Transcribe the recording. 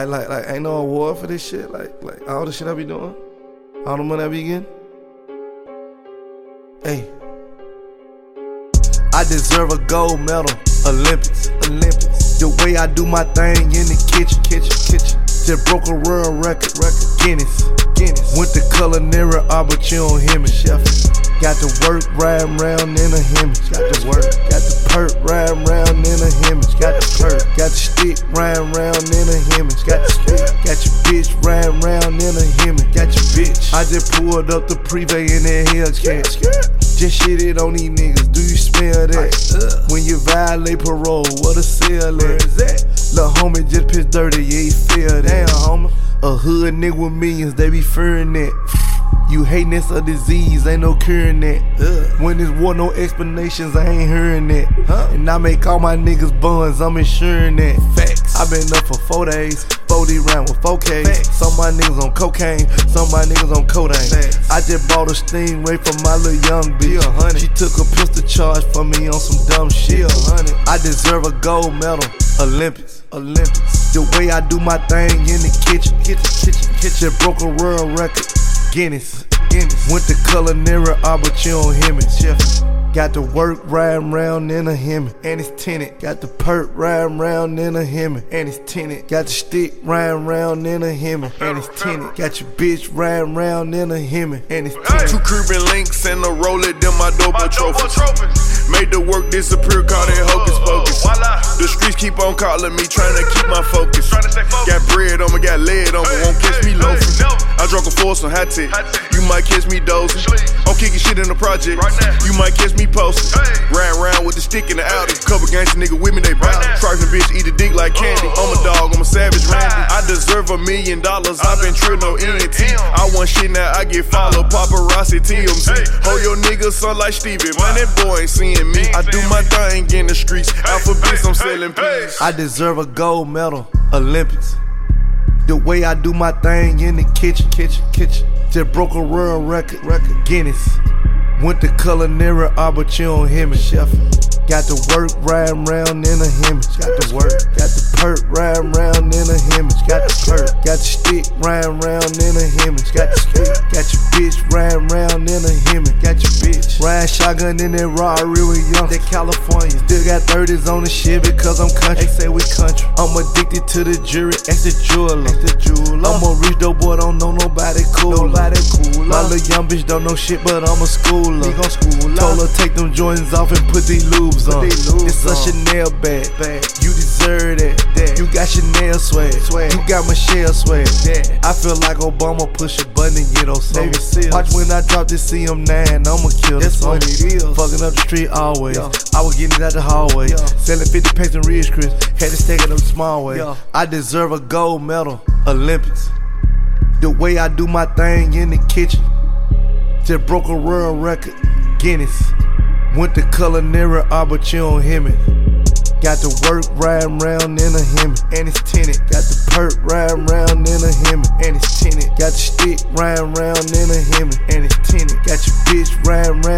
I like like ain't no award for this shit. Like like all the shit I be doing, all the money I be getting. Hey, I deserve a gold medal, Olympics, Olympics. The way I do my thing in the kitchen, kitchen, kitchen. Just broke a world record, record. Guinness, Guinness. Went to culinary art, but you don't hear me, chef. Got to work riding round in a Hemi. Got to work. Got the perk riding round in a Hemi. Got the perk. Got the stick riding round in a Hemi. Got the stick. Got your bitch riding round in a Hemi. Got your bitch. I just pulled up the Privé in that Hellcat. Just shit it on these niggas. Do you smell that? When you violate parole, what a cell at? Lil' homie just pissed dirty, yeah, he feel that. Damn, homie. A hood nigga with millions, they be fearing that. You hating this a disease, ain't no curing that. When there's war, no explanations, I ain't hearing that. And I make all my niggas buns, I'm ensuring that. Facts. i been up for four days, 40 round with 4K. Some of my niggas on cocaine, some of my niggas on codeine. I just bought a stingray for my little young bitch. She took a pistol charge for me on some dumb shit. I deserve a gold medal, Olympics, Olympics. The way I do my thing in the kitchen, kitchen, kitchen, kitchen. Broke a world record. Guinness. Guinness. Went to culinary art, ah, but you don't hear me. Chef. Got the work riding round in a Hemi, and it's tinted. Got the perk riding round in a Hemi, and it's tinted. Got the stick riding round in a Hemi, and it's tinted. Got your bitch riding round in a Hemi, and it's tinted. Two Cuban links and a roll it, then my double trophies. Made the work disappear, caught it hocus pocus. The streets keep on calling me, trying to keep my focus. Got bread on me, got lead on me, won't catch me loafing. I drunk a force on hot tip. You might catch me dozing. I'm kicking shit in the project. You might catch me posting. Ran around with the stick in the Audi. Couple gangsta nigga with me, they bow. Trifling bitch, eat a dick like candy. Oh. I'm a dog, I'm a savage ah. Randy. I deserve a million dollars. I've been trill no ENT. I want shit now, I get followed. Paparazzi TMZ. Hold your nigga son like Stevie. Man, that boy ain't seeing me. I do my thing in the streets. Alphabets, I'm selling peas. I deserve a gold medal, Olympics. The way I do my thing in the kitchen, kitchen, kitchen. Just broke a world record, record. Guinness. Went to culinary art, but you don't hear me, chef. Got to work riding round in a Hemi. Got to work. Got the perk riding round in a Hemi. Got the perk. Got your stick riding round in a Hemi. Got the stick. Got your bitch riding round in a Hemi. Got your bitch. Ride shotgun in that Rari with young. That California. Still got 30s on the shit because I'm country. They say we country. I'm addicted to the jury. Ask the jeweler. Ask the jeweler. I'm a rich dope boy, don't know nobody cool. Nobody cool. My little young bitch don't know shit, but I'm a schooler. He gon' school Told her take them joints off and put these lubes on. It's a Chanel bag. You deserve that. You got Chanel swag. You got Michelle swag. I feel like Obama push a button and get on something. Watch when I drop this CM9, I'ma kill That's what it is. Fucking up the street always. I was getting it out the hallway. Selling 50 packs in Ridge Chris. Had to stack it up small way. I deserve a gold medal, Olympics. The way I do my thing in the kitchen. Just broke a world record, Guinness. Went to culinary art, but you don't hear me. Got to work riding round in a Hemi, and it's tinted. Got the perk riding round in a Hemi, and it's tinted. Got the stick riding round in a Hemi, and it's tinted. Got your bitch riding round